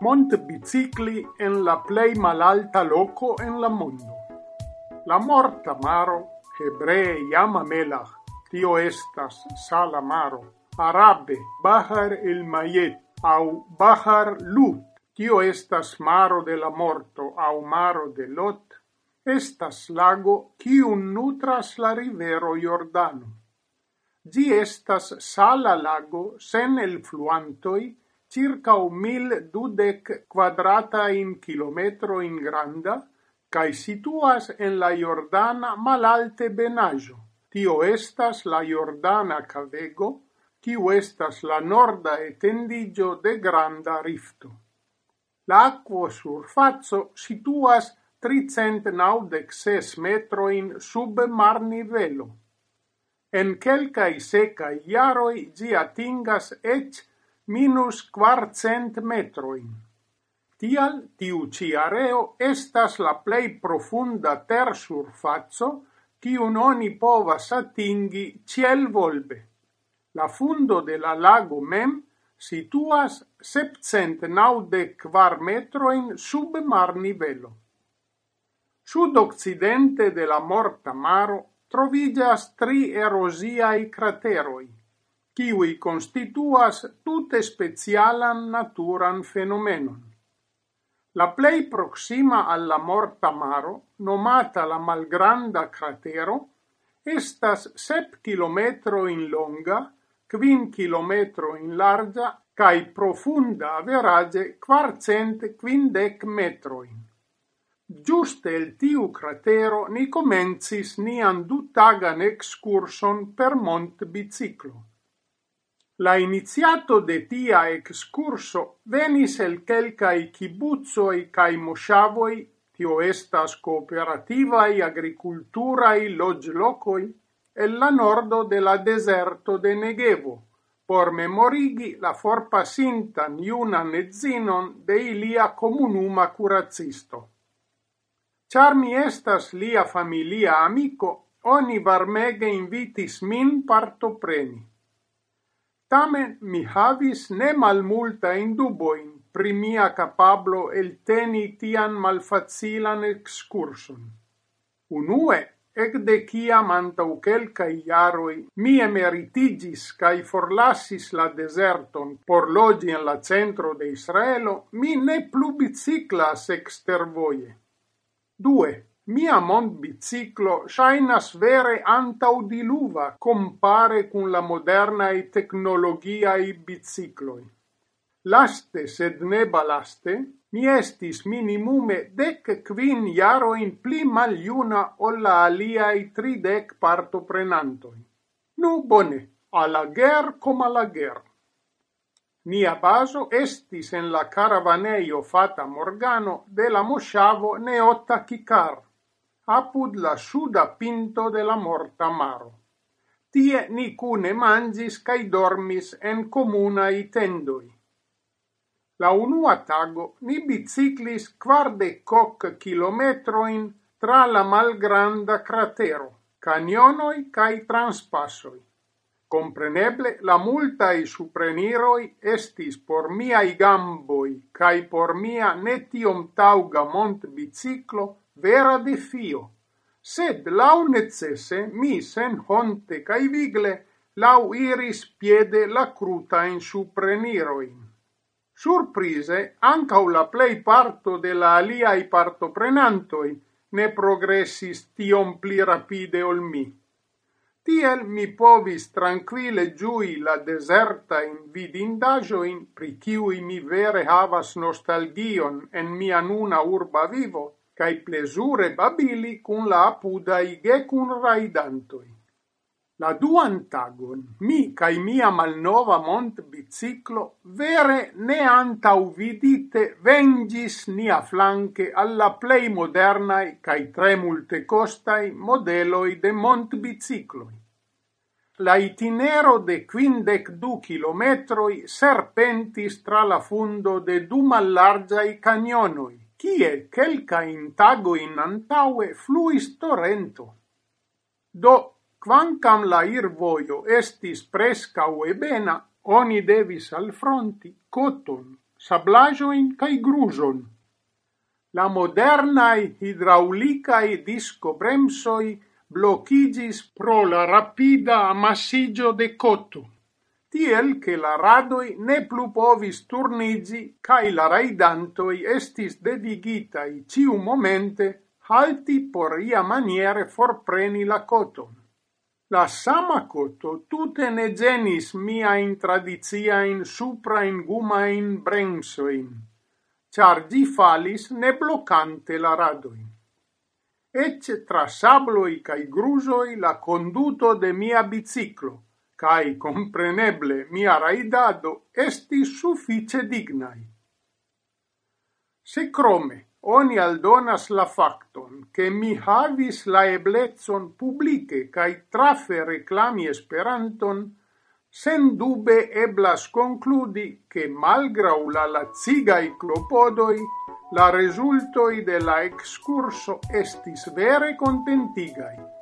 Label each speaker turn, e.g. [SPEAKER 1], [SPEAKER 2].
[SPEAKER 1] montbicicli en la plei malalta loco en la mondo. La morta maro, hebree iama melach, tio estas sala maro, arabe bahar el mayet, au bahar lut, tio estas maro de la morto, au maro de lot, estas lago kiun nutras la rivero Jordano. Gi estas sala lago sen el fluantoi, circau mil dudec chilometro in granda, cae situas en la Jordana malalte benajo. Tio estas la Jordana cavego, quiu estas la norda etendigio de granda rifto. L'acquo surfazzo situas 396 metroin sub mar nivelo. En quelcae secai iaroi gi atingas ec minus quarcent metroin. Tial tiu ci areo estas la plei profunda ter surfazzo kiun oni povas atingi cielvolbe. La fundo de la lago mem situas 794 metroin sub mar nivelo. Sud-occidente de la Morta Maro trovigas tri erosiai crateroi, kiwi constituas tute specialan naturan fenomenon. La plei proxima alla morta maro, nomata la malgranda cratero, estas sep kilometro in longa, quin kilometro in larga cae profunda average quarcent quindec metroin. Giuste el tiu cratero ni comencis nian dutagan excurson per mont biciclo. La iniziato de tia excurso venis el quelcae kibucoj cae moŝavoj, tio estas kooperativaj agrikulturaj loĝlokoj el la nordo de la deserto de Negevo, por memorigi la forpasintan junan edzinon de ilia comunuma curazisto. Char mi estas lia familia amico, oni varmege invitis min partopreni. Tamen mi havis ne malmultajn duboin pri mia capablo el teni tian malfacilan ekskurson. Unue, ecde ciam antau quelcae iaroi mi emeritigis cae forlassis la deserton por logi en la centro de Israelo, mi ne plu biciclas extervoie. Due, Mia mondbiciclo shainas vere antaŭdiluva compare cun la moderna e tecnologia i bicicloi. Laste, sed ne balaste, mi estis minimume dek kvin jarojn pli maliuna o la alia i tridec parto prenantoi. Nu bone, alager com alager. Nia baso estis en la caravaneio fata Morgano de la mosciavo Neota Kikar apud la suda pinto de la Morta Maro. Tie ni cune mangis cae dormis en comunai tendoi. La unua tago ni biciclis quardecoc kilometroin tra la malgranda cratero, canionoi cae transpassoi. Compreneble la multae supreniroi estis por miai gamboi cae por mia netiom tauga mont biciclo vera defio, sed lau necesse mi senhonte cae vigle lau iris piede la cruta in supreniroin. Surprise, ancau la plei parto de la aliai partoprenantoi ne progressis tion pli rapide ol mi. Tiel mi povis tranquille giui la deserta in vidindagioin pri ciui mi vere havas nostalgion en mia nuna urba vivo, cae plesure babili cun la apudai gecun raidantoi. La duan tagon mi cae mia malnova mont biciclo vere ne antau vidite vengis nia flanque alla plei modernai cae tre multe costai modeloi de mont bicicloi. La itinero de quindec du kilometroi serpentis tra la fundo de du mallargiai canionoi, kie cintago in antaue fluis torrento. Do, quancam la irvoio estis prescau ebena, oni devis al fronti coton, sablajoin cae gruson. La modernae hidraulicae discobremsoi blocigis pro la rapida amassigio de coto tiel che la radoi ne plu povis turnigi cae la raidantoi estis devigitai ciu momente halti por iamaniere forpreni la coton. La sama coto tute ne genis miain tradiciain suprain gumain bremsoin, char di falis ne blocante la radoin ecce tra sabloi cae grusoi la conduto de mia biciclo, cae compreneble mia raidado esti suffice dignai. Se crome oni aldonas la facton che mi havis la eblezzon publice cae trafe reclami esperanton, sen dube eblas concludi che malgrau la lazigai clopodoi, la resultoi de la excurso estis vere contentigai.